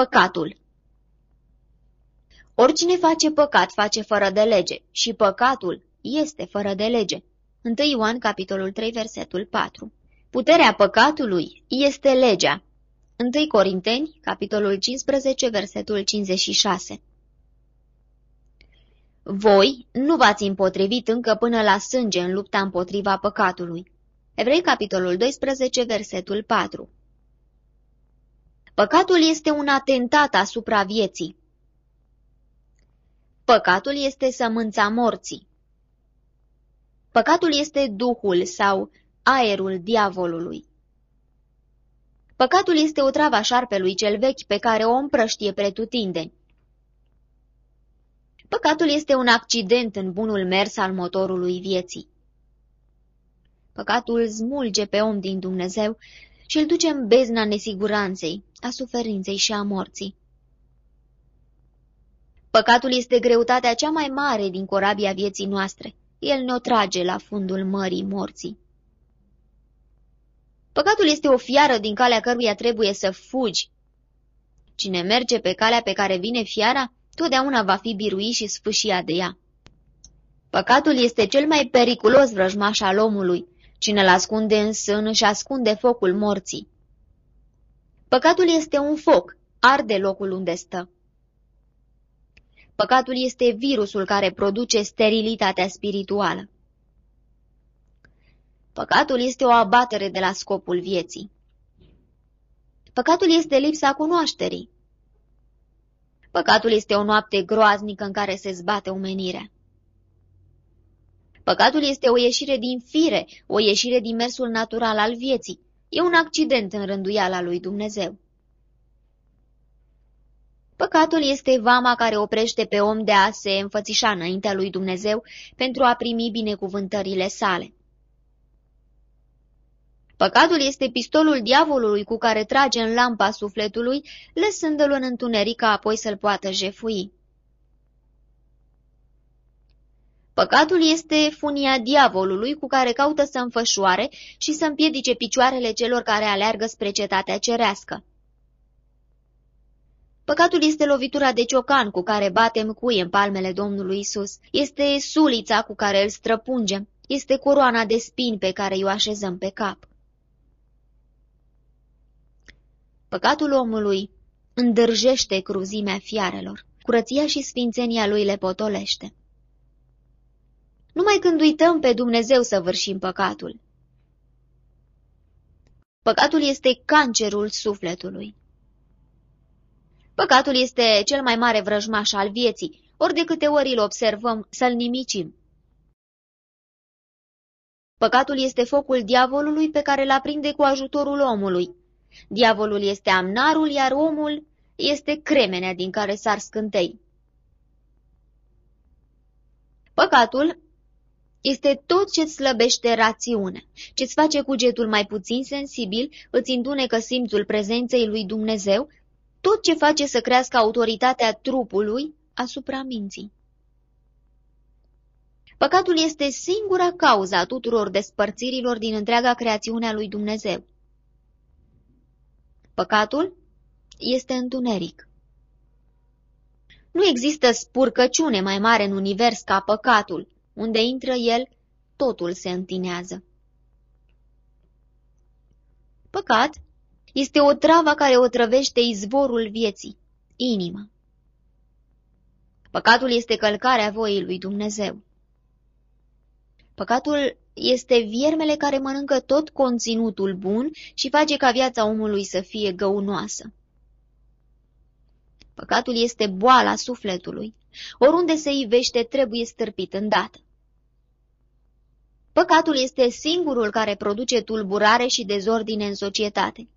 Păcatul Oricine face păcat face fără de lege și păcatul este fără de lege. 1 Ioan, capitolul 3, versetul 4 Puterea păcatului este legea. 1 Corinteni, capitolul 15, versetul 56 Voi nu v-ați împotrivit încă până la sânge în lupta împotriva păcatului. Evrei, capitolul 12, versetul 4 Păcatul este un atentat asupra vieții. Păcatul este sămânța morții. Păcatul este duhul sau aerul diavolului. Păcatul este o travă a șarpelui cel vechi pe care o împrăștie pretutindeni. Păcatul este un accident în bunul mers al motorului vieții. Păcatul smulge pe om din Dumnezeu și îl duce în bezna nesiguranței, a suferinței și a morții. Păcatul este greutatea cea mai mare din corabia vieții noastre. El ne-o trage la fundul mării morții. Păcatul este o fiară din calea căruia trebuie să fugi. Cine merge pe calea pe care vine fiara, totdeauna va fi biruit și sfâșia de ea. Păcatul este cel mai periculos vrăjmaș al omului. Cine-l ascunde în sân își ascunde focul morții. Păcatul este un foc, arde locul unde stă. Păcatul este virusul care produce sterilitatea spirituală. Păcatul este o abatere de la scopul vieții. Păcatul este lipsa cunoașterii. Păcatul este o noapte groaznică în care se zbate omenirea. Păcatul este o ieșire din fire, o ieșire din mersul natural al vieții. E un accident în rânduiala lui Dumnezeu. Păcatul este vama care oprește pe om de a se înfățișa înaintea lui Dumnezeu pentru a primi binecuvântările sale. Păcatul este pistolul diavolului cu care trage în lampa sufletului, lăsându-l în întuneric ca apoi să-l poată jefui. Păcatul este funia diavolului cu care caută să înfășoare și să împiedice picioarele celor care aleargă spre cetatea cerească. Păcatul este lovitura de ciocan cu care batem cuie în palmele Domnului Isus. Este sulița cu care îl străpungem. Este coroana de spini pe care îi o așezăm pe cap. Păcatul omului îndârjește cruzimea fiarelor. Curăția și sfințenia lui le potolește. Numai când uităm pe Dumnezeu să vârșim păcatul. Păcatul este cancerul sufletului. Păcatul este cel mai mare vrăjmaș al vieții, ori de câte ori îl observăm să-l nimicim. Păcatul este focul diavolului pe care îl aprinde cu ajutorul omului. Diavolul este amnarul, iar omul este cremenea din care sar scântei. Păcatul este tot ce-ți slăbește rațiunea, ce-ți face cugetul mai puțin sensibil, îți întunecă simțul prezenței lui Dumnezeu tot ce face să crească autoritatea trupului asupra minții. Păcatul este singura cauza a tuturor despărțirilor din întreaga creațiune a lui Dumnezeu. Păcatul este întuneric. Nu există spurcăciune mai mare în univers ca păcatul, unde intră el, totul se întinează. Păcat este o travă care o trăvește izvorul vieții, inima. Păcatul este călcarea voii lui Dumnezeu. Păcatul este viermele care mănâncă tot conținutul bun și face ca viața omului să fie găunoasă. Păcatul este boala sufletului. Oriunde se ivește, trebuie stârpit îndată. Păcatul este singurul care produce tulburare și dezordine în societate.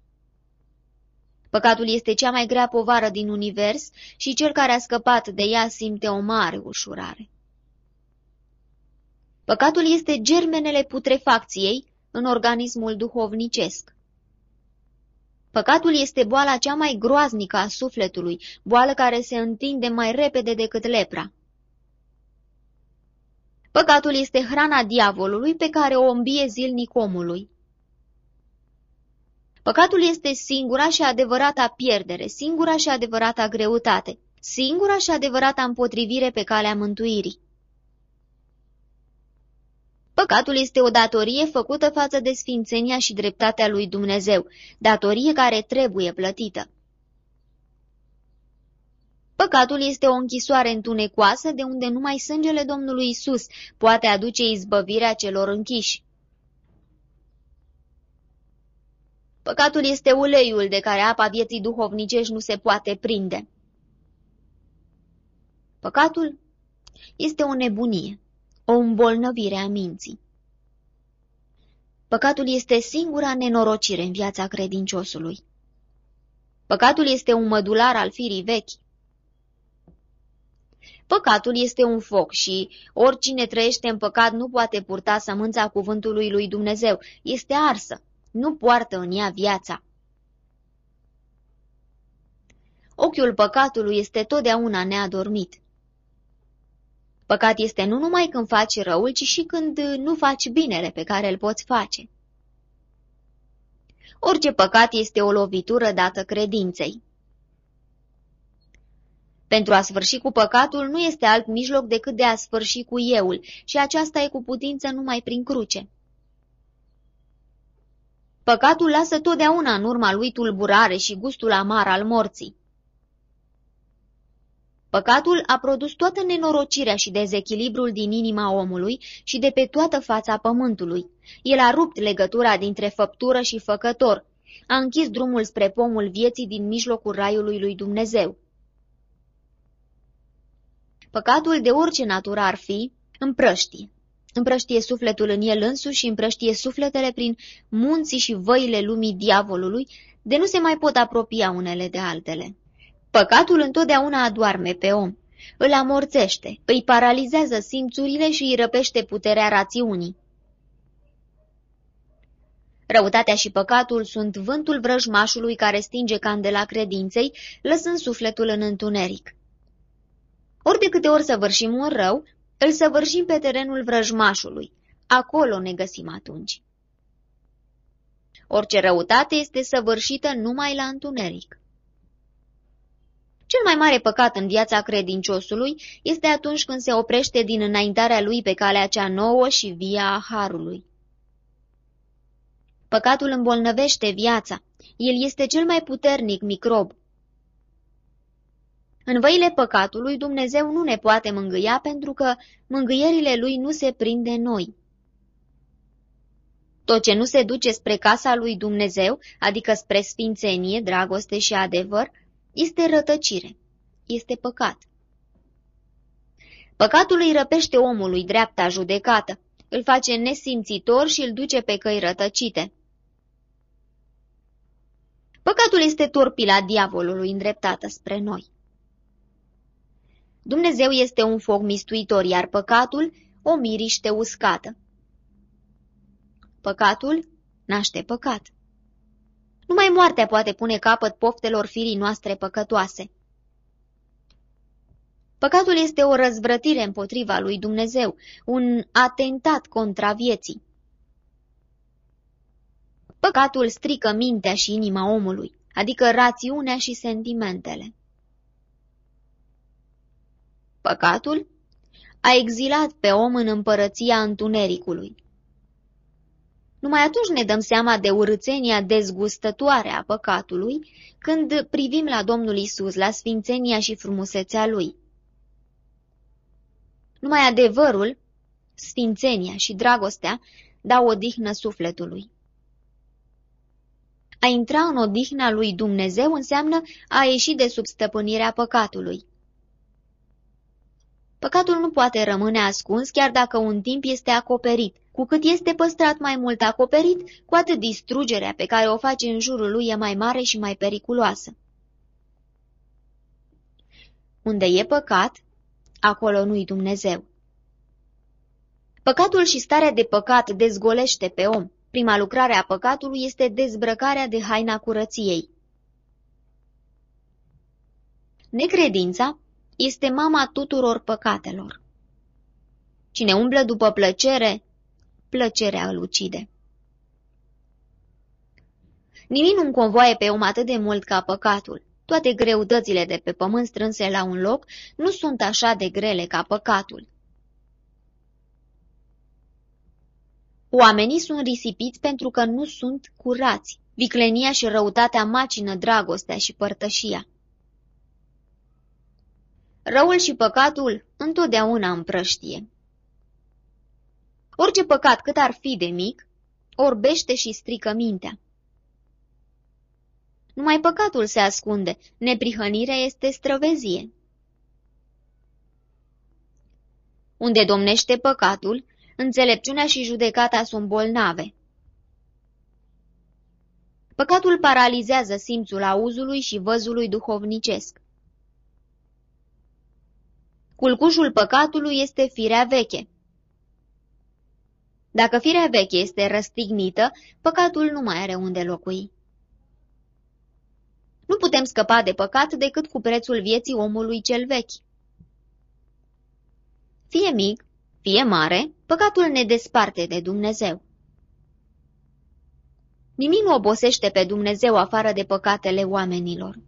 Păcatul este cea mai grea povară din univers și cel care a scăpat de ea simte o mare ușurare. Păcatul este germenele putrefacției în organismul duhovnicesc. Păcatul este boala cea mai groaznică a sufletului, boală care se întinde mai repede decât lepra. Păcatul este hrana diavolului pe care o îmbie zilnic omului. Păcatul este singura și adevărata pierdere, singura și adevărata greutate, singura și adevărata împotrivire pe calea mântuirii. Păcatul este o datorie făcută față de sfințenia și dreptatea lui Dumnezeu, datorie care trebuie plătită. Păcatul este o închisoare întunecoasă de unde numai sângele Domnului Isus poate aduce izbăvirea celor închiși. Păcatul este uleiul de care apa vieții duhovnicești nu se poate prinde. Păcatul este o nebunie, o îmbolnăvire a minții. Păcatul este singura nenorocire în viața credinciosului. Păcatul este un mădular al firii vechi. Păcatul este un foc și oricine trăiește în păcat nu poate purta sămânța cuvântului lui Dumnezeu. Este arsă, nu poartă în ea viața. Ochiul păcatului este totdeauna neadormit. Păcat este nu numai când faci răul, ci și când nu faci binele pe care îl poți face. Orice păcat este o lovitură dată credinței. Pentru a sfârși cu păcatul nu este alt mijloc decât de a sfârși cu euul și aceasta e cu putință numai prin cruce. Păcatul lasă totdeauna în urma lui tulburare și gustul amar al morții. Păcatul a produs toată nenorocirea și dezechilibrul din inima omului și de pe toată fața pământului. El a rupt legătura dintre făptură și făcător, a închis drumul spre pomul vieții din mijlocul raiului lui Dumnezeu. Păcatul de orice natură ar fi, împrăștie. Împrăștie sufletul în el însuși și împrăștie sufletele prin munții și văile lumii diavolului, de nu se mai pot apropia unele de altele. Păcatul întotdeauna adoarme pe om, îl amorțește, îi paralizează simțurile și îi răpește puterea rațiunii. Răutatea și păcatul sunt vântul vrăjmașului care stinge candela credinței, lăsând sufletul în întuneric. Ori de câte ori săvârșim un rău, îl săvârșim pe terenul vrăjmașului. Acolo ne găsim atunci. Orice răutate este săvârșită numai la întuneric. Cel mai mare păcat în viața credinciosului este atunci când se oprește din înaintarea lui pe calea cea nouă și via a harului. Păcatul îmbolnăvește viața. El este cel mai puternic microb. În văile păcatului Dumnezeu nu ne poate mângâia pentru că mângâierile lui nu se prinde noi. Tot ce nu se duce spre casa lui Dumnezeu, adică spre sfințenie, dragoste și adevăr, este rătăcire, este păcat. Păcatul îi răpește omului dreapta judecată, îl face nesimțitor și îl duce pe căi rătăcite. Păcatul este torpila diavolului îndreptată spre noi. Dumnezeu este un foc mistuitor, iar păcatul o miriște uscată. Păcatul naște păcat. Numai moartea poate pune capăt poftelor firii noastre păcătoase. Păcatul este o răzvrătire împotriva lui Dumnezeu, un atentat contra vieții. Păcatul strică mintea și inima omului, adică rațiunea și sentimentele. Păcatul a exilat pe om în împărăția întunericului. Numai atunci ne dăm seama de urâțenia dezgustătoare a păcatului, când privim la Domnul Isus, la sfințenia și frumusețea Lui. Numai adevărul, sfințenia și dragostea dau odihnă sufletului. A intra în odihna lui Dumnezeu înseamnă a ieși de sub stăpânirea păcatului. Păcatul nu poate rămâne ascuns chiar dacă un timp este acoperit. Cu cât este păstrat mai mult acoperit, cu atât distrugerea pe care o face în jurul lui e mai mare și mai periculoasă. Unde e păcat, acolo nu-i Dumnezeu. Păcatul și starea de păcat dezgolește pe om. Prima lucrare a păcatului este dezbrăcarea de haina curăției. Necredința este mama tuturor păcatelor. Cine umblă după plăcere, plăcerea îl ucide. Nimic nu convoie pe om atât de mult ca păcatul. Toate greutățile de pe pământ strânse la un loc nu sunt așa de grele ca păcatul. Oamenii sunt risipiți pentru că nu sunt curați. Viclenia și răutatea macină dragostea și părtășia. Răul și păcatul întotdeauna împrăștie. Orice păcat, cât ar fi de mic, orbește și strică mintea. Numai păcatul se ascunde, neprihănirea este străvezie. Unde domnește păcatul, înțelepciunea și judecata sunt bolnave. Păcatul paralizează simțul auzului și văzului duhovnicesc. Culcușul păcatului este firea veche. Dacă firea veche este răstignită, păcatul nu mai are unde locui. Nu putem scăpa de păcat decât cu prețul vieții omului cel vechi. Fie mic, fie mare, păcatul ne desparte de Dumnezeu. Nimic nu obosește pe Dumnezeu afară de păcatele oamenilor.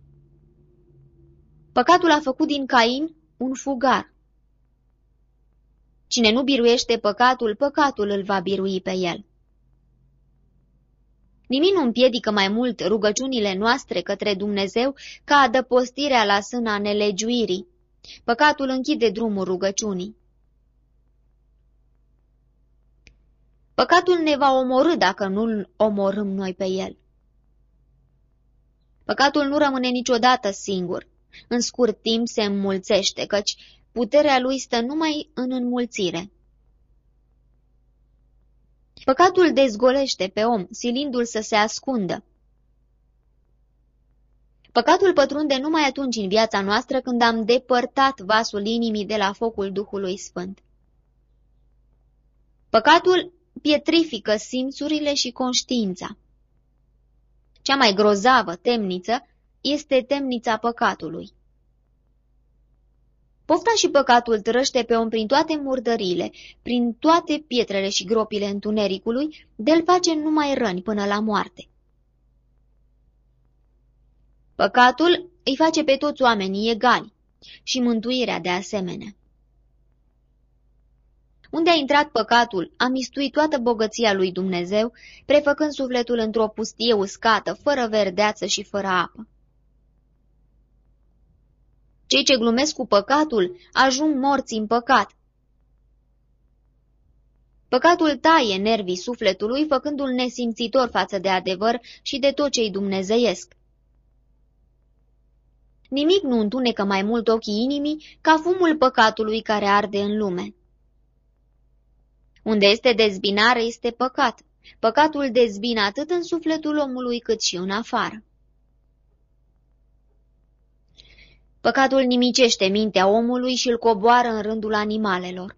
Păcatul a făcut din Cain un fugar. Cine nu biruiește păcatul, păcatul îl va birui pe el. Nimic nu împiedică mai mult rugăciunile noastre către Dumnezeu ca adăpostirea la sâna nelegiuirii. Păcatul închide drumul rugăciunii. Păcatul ne va omorâ dacă nu-l omorâm noi pe el. Păcatul nu rămâne niciodată singur. În scurt timp se înmulțește, căci puterea lui stă numai în înmulțire. Păcatul dezgolește pe om, silindu-l să se ascundă. Păcatul pătrunde numai atunci în viața noastră când am depărtat vasul inimii de la focul Duhului Sfânt. Păcatul pietrifică simțurile și conștiința. Cea mai grozavă temniță este temnița păcatului. Pofta și păcatul trăște pe om prin toate murdările, prin toate pietrele și gropile întunericului, de-l face numai răni până la moarte. Păcatul îi face pe toți oamenii egali și mântuirea de asemenea. Unde a intrat păcatul, a mistuit toată bogăția lui Dumnezeu, prefăcând sufletul într-o pustie uscată, fără verdeață și fără apă. Cei ce glumesc cu păcatul ajung morți în păcat. Păcatul taie nervii sufletului, făcându-l nesimțitor față de adevăr și de tot ce-i dumnezeiesc. Nimic nu întunecă mai mult ochii inimii ca fumul păcatului care arde în lume. Unde este dezbinare, este păcat. Păcatul dezbină atât în sufletul omului cât și în afară. Păcatul nimicește mintea omului și îl coboară în rândul animalelor.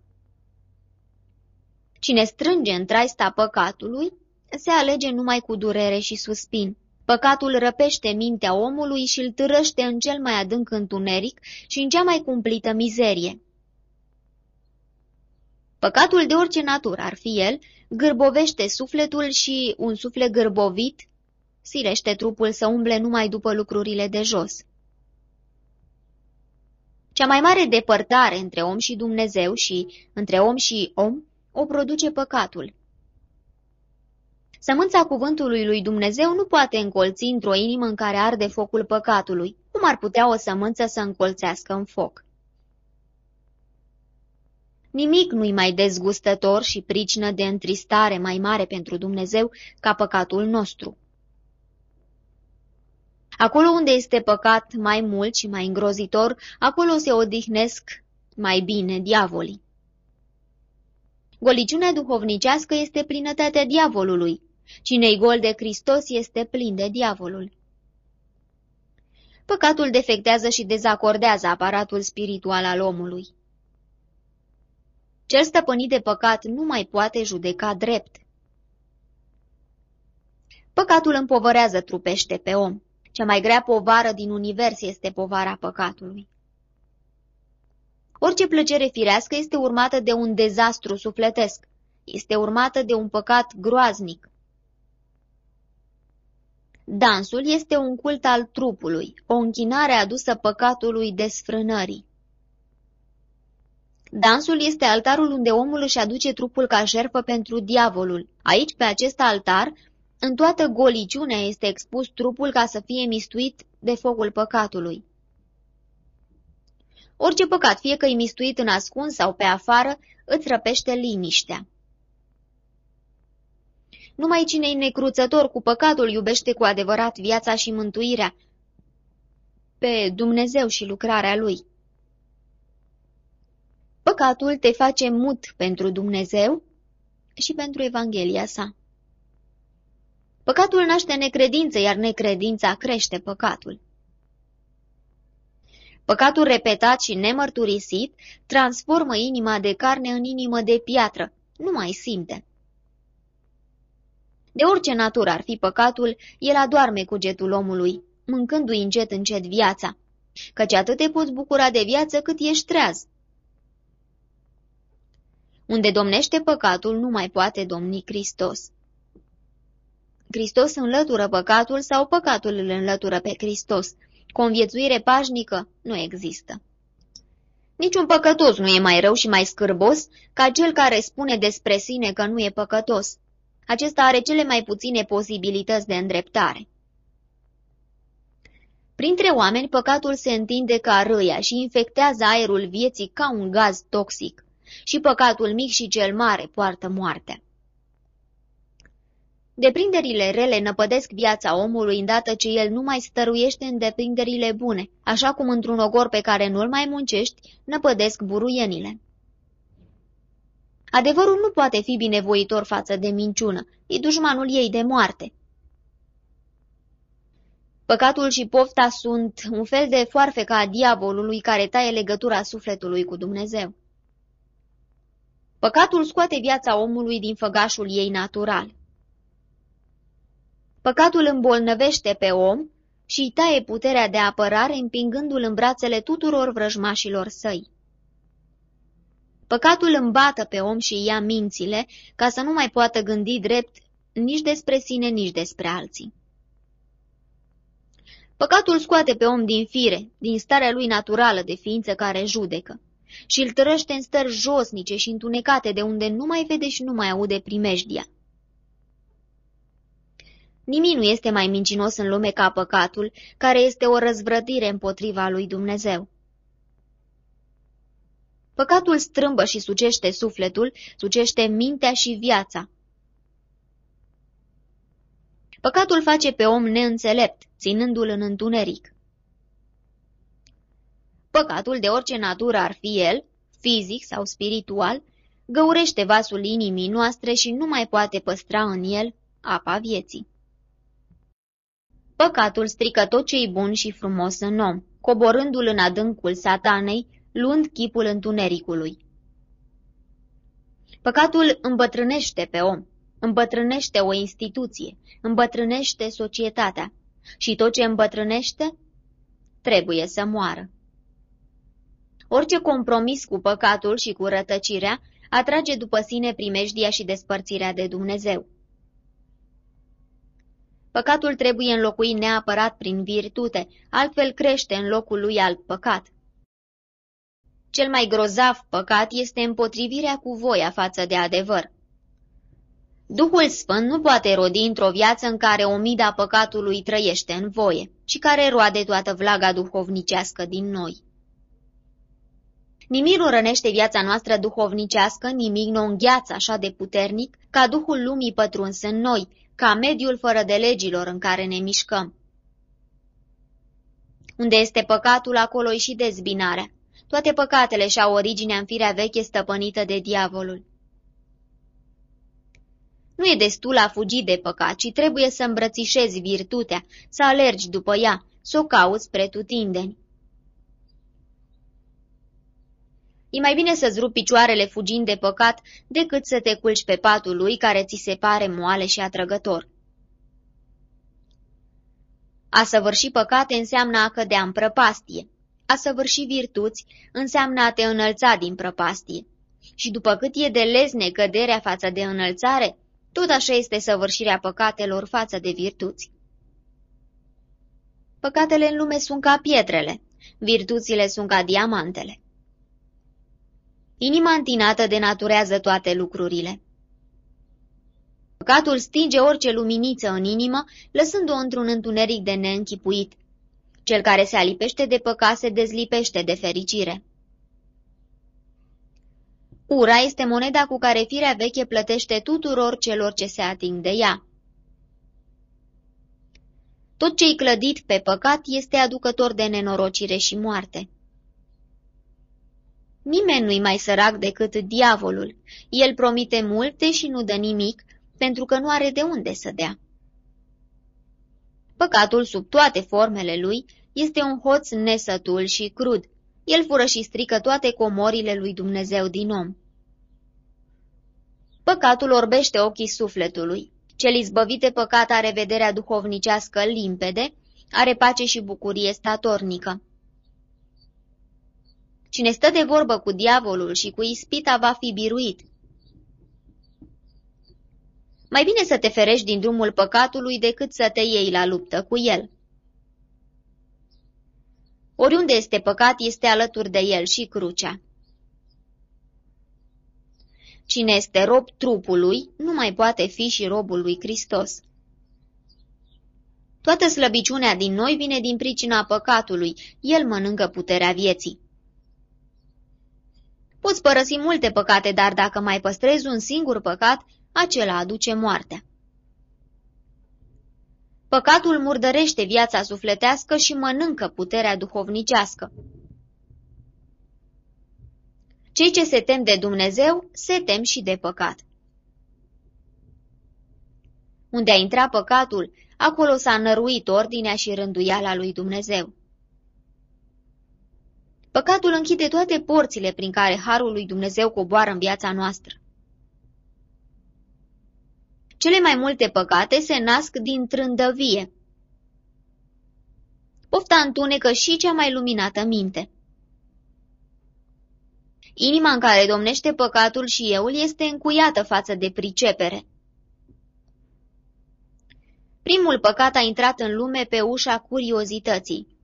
Cine strânge în traista păcatului, se alege numai cu durere și suspin. Păcatul răpește mintea omului și îl târăște în cel mai adânc întuneric și în cea mai cumplită mizerie. Păcatul de orice natură ar fi el, gârbovește sufletul și un suflet gârbovit silește trupul să umble numai după lucrurile de jos. Cea mai mare depărtare între om și Dumnezeu și între om și om o produce păcatul. Sămânța cuvântului lui Dumnezeu nu poate încolți într-o inimă în care arde focul păcatului. Cum ar putea o sămânță să încolțească în foc? Nimic nu-i mai dezgustător și pricină de întristare mai mare pentru Dumnezeu ca păcatul nostru. Acolo unde este păcat mai mult și mai îngrozitor, acolo se odihnesc mai bine diavolii. Goliciunea duhovnicească este plinătatea diavolului. Cine-i gol de Hristos este plin de diavolul. Păcatul defectează și dezacordează aparatul spiritual al omului. Cel stăpânit de păcat nu mai poate judeca drept. Păcatul împovărează trupește pe om. Cea mai grea povară din univers este povara păcatului. Orice plăcere firească este urmată de un dezastru sufletesc, este urmată de un păcat groaznic. Dansul este un cult al trupului, o închinare adusă păcatului desfrânării. Dansul este altarul unde omul își aduce trupul ca jertfă pentru diavolul. Aici, pe acest altar, în toată goliciunea este expus trupul ca să fie mistuit de focul păcatului. Orice păcat, fie că e mistuit în ascuns sau pe afară, îți răpește liniștea. Numai cine e necruțător cu păcatul iubește cu adevărat viața și mântuirea pe Dumnezeu și lucrarea Lui. Păcatul te face mut pentru Dumnezeu și pentru Evanghelia sa. Păcatul naște necredință, iar necredința crește păcatul. Păcatul repetat și nemărturisit transformă inima de carne în inimă de piatră, nu mai simte. De orice natură ar fi păcatul, el adoarme cugetul omului, mâncându-i încet încet viața, căci atât te poți bucura de viață cât ești treaz. Unde domnește păcatul, nu mai poate domni Hristos. Hristos înlătură păcatul sau păcatul îl înlătură pe Hristos. Conviețuire pașnică nu există. Niciun păcătos nu e mai rău și mai scârbos ca cel care spune despre sine că nu e păcătos. Acesta are cele mai puține posibilități de îndreptare. Printre oameni, păcatul se întinde ca râia și infectează aerul vieții ca un gaz toxic. Și păcatul mic și cel mare poartă moartea. Deprinderile rele năpădesc viața omului îndată ce el nu mai stăruiește în deprinderile bune, așa cum într-un ogor pe care nu-l mai muncești, năpădesc buruienile. Adevărul nu poate fi binevoitor față de minciună, e dușmanul ei de moarte. Păcatul și pofta sunt un fel de foarfecă a diavolului care taie legătura sufletului cu Dumnezeu. Păcatul scoate viața omului din făgașul ei natural. Păcatul îmbolnăvește pe om și îi taie puterea de apărare împingându-l în brațele tuturor vrăjmașilor săi. Păcatul îmbată pe om și ia mințile ca să nu mai poată gândi drept nici despre sine, nici despre alții. Păcatul scoate pe om din fire, din starea lui naturală de ființă care judecă, și îl tărăște în stări josnice și întunecate de unde nu mai vede și nu mai aude primejdia. Nimic nu este mai mincinos în lume ca păcatul, care este o răzvrătire împotriva lui Dumnezeu. Păcatul strâmbă și sucește sufletul, sucește mintea și viața. Păcatul face pe om neînțelept, ținându-l în întuneric. Păcatul, de orice natură ar fi el, fizic sau spiritual, găurește vasul inimii noastre și nu mai poate păstra în el apa vieții. Păcatul strică tot ce-i bun și frumos în om, coborându-l în adâncul satanei, luând chipul întunericului. Păcatul îmbătrânește pe om, îmbătrânește o instituție, îmbătrânește societatea și tot ce îmbătrânește trebuie să moară. Orice compromis cu păcatul și cu rătăcirea atrage după sine primejdia și despărțirea de Dumnezeu. Păcatul trebuie înlocuit neapărat prin virtute, altfel crește în locul lui alt păcat. Cel mai grozav păcat este împotrivirea cu voia față de adevăr. Duhul Sfânt nu poate rodi într-o viață în care omida păcatului trăiește în voie și care roade toată vlaga duhovnicească din noi. Nimic nu rănește viața noastră duhovnicească, nimic nu îngheață așa de puternic ca Duhul lumii pătruns în noi, ca mediul fără de legilor în care ne mișcăm. Unde este păcatul, acolo și dezbinarea. Toate păcatele și-au originea în firea veche stăpânită de diavolul. Nu e destul a fugi de păcat, ci trebuie să îmbrățișezi virtutea, să alergi după ea, să o cauți spre E mai bine să-ți rupi picioarele fugind de păcat decât să te culci pe patul lui care ți se pare moale și atrăgător. A săvârși păcate înseamnă a cădea în prăpastie. A săvârși virtuți înseamnă a te înălța din prăpastie. Și după cât e de lezne căderea față de înălțare, tot așa este săvârșirea păcatelor față de virtuți. Păcatele în lume sunt ca pietrele, virtuțile sunt ca diamantele. Inima întinată denaturează toate lucrurile. Păcatul stinge orice luminiță în inimă, lăsând-o într-un întuneric de neînchipuit. Cel care se alipește de păcat se dezlipește de fericire. Ura este moneda cu care firea veche plătește tuturor celor ce se ating de ea. Tot ce-i clădit pe păcat este aducător de nenorocire și moarte. Nimeni nu-i mai sărac decât diavolul. El promite multe și nu dă nimic, pentru că nu are de unde să dea. Păcatul, sub toate formele lui, este un hoț nesătul și crud. El fură și strică toate comorile lui Dumnezeu din om. Păcatul orbește ochii sufletului. Cel izbăvit de păcat are vederea duhovnicească limpede, are pace și bucurie statornică. Cine stă de vorbă cu diavolul și cu ispita va fi biruit. Mai bine să te ferești din drumul păcatului decât să te iei la luptă cu el. Oriunde este păcat, este alături de el și crucea. Cine este rob trupului, nu mai poate fi și robul lui Hristos. Toată slăbiciunea din noi vine din pricina păcatului, el mănâncă puterea vieții. Poți părăsi multe păcate, dar dacă mai păstrezi un singur păcat, acela aduce moartea. Păcatul murdărește viața sufletească și mănâncă puterea duhovnicească. Cei ce se tem de Dumnezeu se tem și de păcat. Unde a intrat păcatul, acolo s-a năruit ordinea și rânduiala lui Dumnezeu. Păcatul închide toate porțile prin care harul lui Dumnezeu coboară în viața noastră. Cele mai multe păcate se nasc din trândăvie. Pofta întunecă și cea mai luminată minte. Inima în care domnește păcatul și euul este încuiată față de pricepere. Primul păcat a intrat în lume pe ușa curiozității.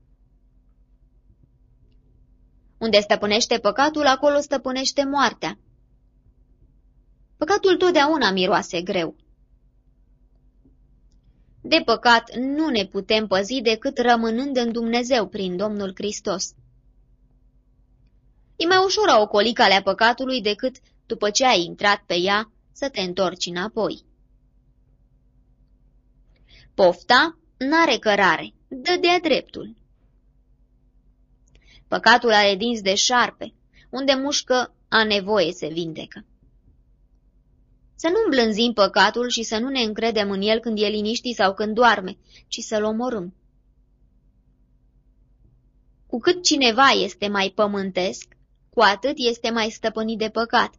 Unde stăpânește păcatul, acolo stăpânește moartea. Păcatul totdeauna miroase greu. De păcat nu ne putem păzi decât rămânând în Dumnezeu prin Domnul Hristos. E mai ușor a ocoli calea păcatului decât, după ce ai intrat pe ea, să te întorci înapoi. Pofta n-are cărare, dă de-a dreptul. Păcatul are dinți de șarpe, unde mușcă a nevoie se vindecă. Să nu îmblânzim păcatul și să nu ne încredem în el când e liniștit sau când doarme, ci să-l omorâm. Cu cât cineva este mai pământesc, cu atât este mai stăpânit de păcat.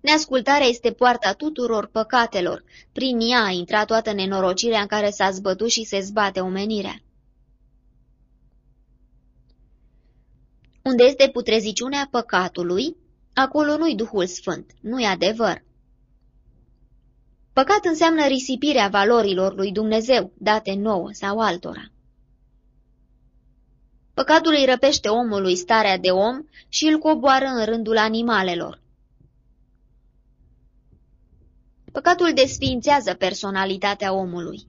Neascultarea este poarta tuturor păcatelor. Prin ea a intrat toată nenorocirea în care s-a zbătut și se zbate omenirea. Unde este putreziciunea păcatului, acolo nu-i Duhul Sfânt, nu-i adevăr. Păcat înseamnă risipirea valorilor lui Dumnezeu, date nouă sau altora. Păcatul îi răpește omului starea de om și îl coboară în rândul animalelor. Păcatul desființează personalitatea omului.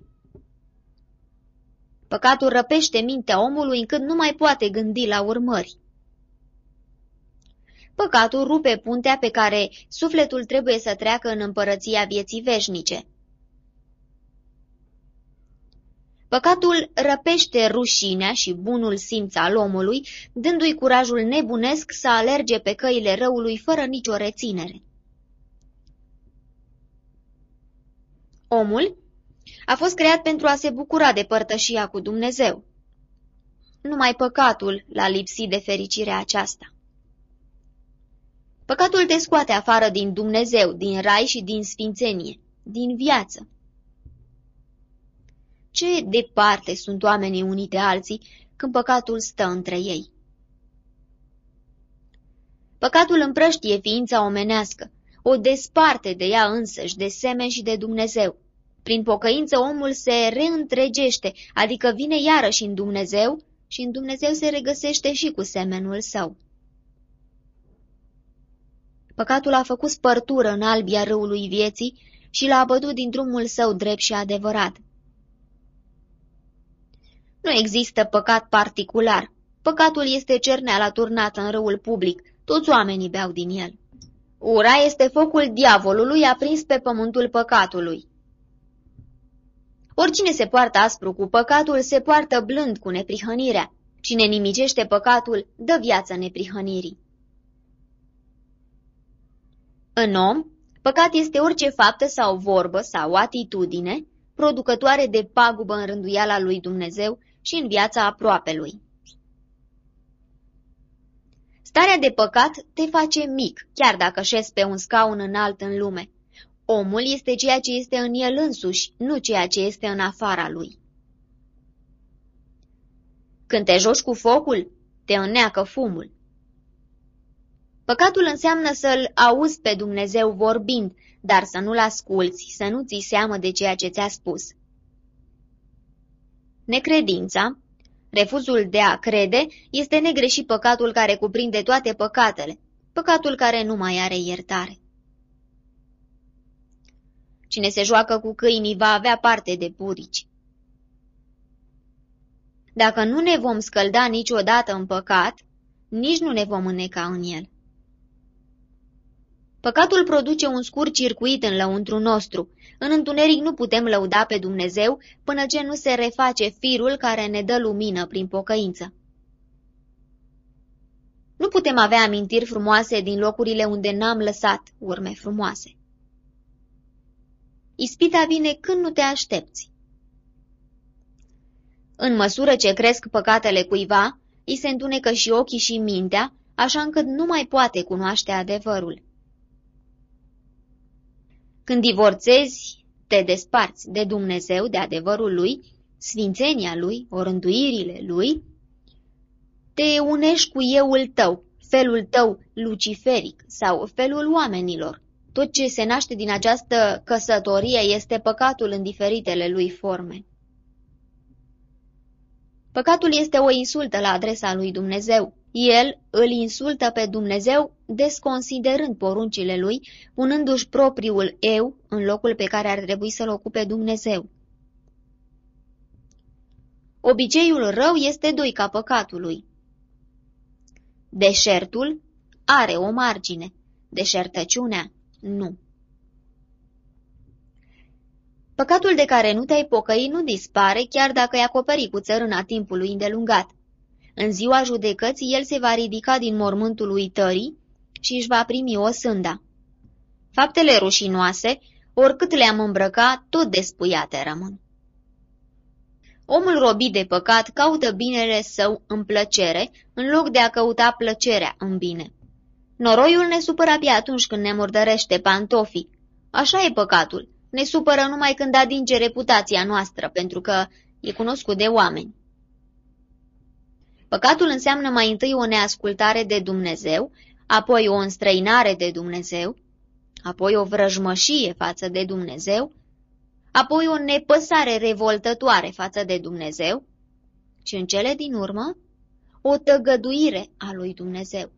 Păcatul răpește mintea omului încât nu mai poate gândi la urmări. Păcatul rupe puntea pe care sufletul trebuie să treacă în împărăția vieții veșnice. Păcatul răpește rușinea și bunul simț al omului, dându-i curajul nebunesc să alerge pe căile răului fără nicio reținere. Omul a fost creat pentru a se bucura de părtășia cu Dumnezeu. Numai păcatul l-a lipsit de fericirea aceasta. Păcatul te scoate afară din Dumnezeu, din rai și din sfințenie, din viață. Ce departe sunt oamenii unii de alții când păcatul stă între ei. Păcatul împrăștie ființa omenească, o desparte de ea însăși, de semen și de Dumnezeu. Prin pocăință omul se reîntregește, adică vine iarăși în Dumnezeu și în Dumnezeu se regăsește și cu semenul său. Păcatul a făcut spărtură în albia râului vieții și l-a bătut din drumul său drept și adevărat. Nu există păcat particular. Păcatul este cerneala turnată în râul public. Toți oamenii beau din el. Ura este focul diavolului aprins pe pământul păcatului. Oricine se poartă aspru cu păcatul, se poartă blând cu neprihănirea. Cine nimicește păcatul, dă viață neprihănirii. În om, păcat este orice faptă sau vorbă sau atitudine producătoare de pagubă în rânduiala lui Dumnezeu și în viața aproapelui. Starea de păcat te face mic, chiar dacă șezi pe un scaun înalt în lume. Omul este ceea ce este în el însuși, nu ceea ce este în afara lui. Când te joci cu focul, te înneacă fumul. Păcatul înseamnă să-L auzi pe Dumnezeu vorbind, dar să nu-L asculți, să nu ți seamă de ceea ce ți-a spus. Necredința, refuzul de a crede, este negreșit păcatul care cuprinde toate păcatele, păcatul care nu mai are iertare. Cine se joacă cu câinii va avea parte de purici. Dacă nu ne vom scălda niciodată în păcat, nici nu ne vom înneca în el. Păcatul produce un scurt circuit în lăuntru nostru. În întuneric nu putem lăuda pe Dumnezeu până ce nu se reface firul care ne dă lumină prin pocăință. Nu putem avea amintiri frumoase din locurile unde n-am lăsat urme frumoase. Ispita vine când nu te aștepți. În măsură ce cresc păcatele cuiva, îi se întunecă și ochii și mintea, așa încât nu mai poate cunoaște adevărul. Când divorțezi, te desparți de Dumnezeu, de adevărul Lui, sfințenia Lui, orânduirile Lui, te unești cu euul tău, felul tău luciferic sau felul oamenilor. Tot ce se naște din această căsătorie este păcatul în diferitele lui forme. Păcatul este o insultă la adresa lui Dumnezeu. El îl insultă pe Dumnezeu, desconsiderând poruncile lui, punându-și propriul eu în locul pe care ar trebui să-l ocupe Dumnezeu. Obiceiul rău este doica păcatului. Deșertul are o margine, deșertăciunea nu. Păcatul de care nu te-ai pocăi nu dispare chiar dacă îi acoperi cu țărâna timpului îndelungat. În ziua judecății el se va ridica din mormântul uitării și își va primi o sânda. Faptele rușinoase, oricât le-am îmbrăcat, tot despuiate rămân. Omul robit de păcat caută binele său în plăcere, în loc de a căuta plăcerea în bine. Noroiul ne supără abia atunci când ne murdărește pantofii. Așa e păcatul. Ne supără numai când adinge reputația noastră, pentru că e cunoscut de oameni. Păcatul înseamnă mai întâi o neascultare de Dumnezeu, apoi o înstrăinare de Dumnezeu, apoi o vrăjmășie față de Dumnezeu, apoi o nepăsare revoltătoare față de Dumnezeu și în cele din urmă o tăgăduire a lui Dumnezeu.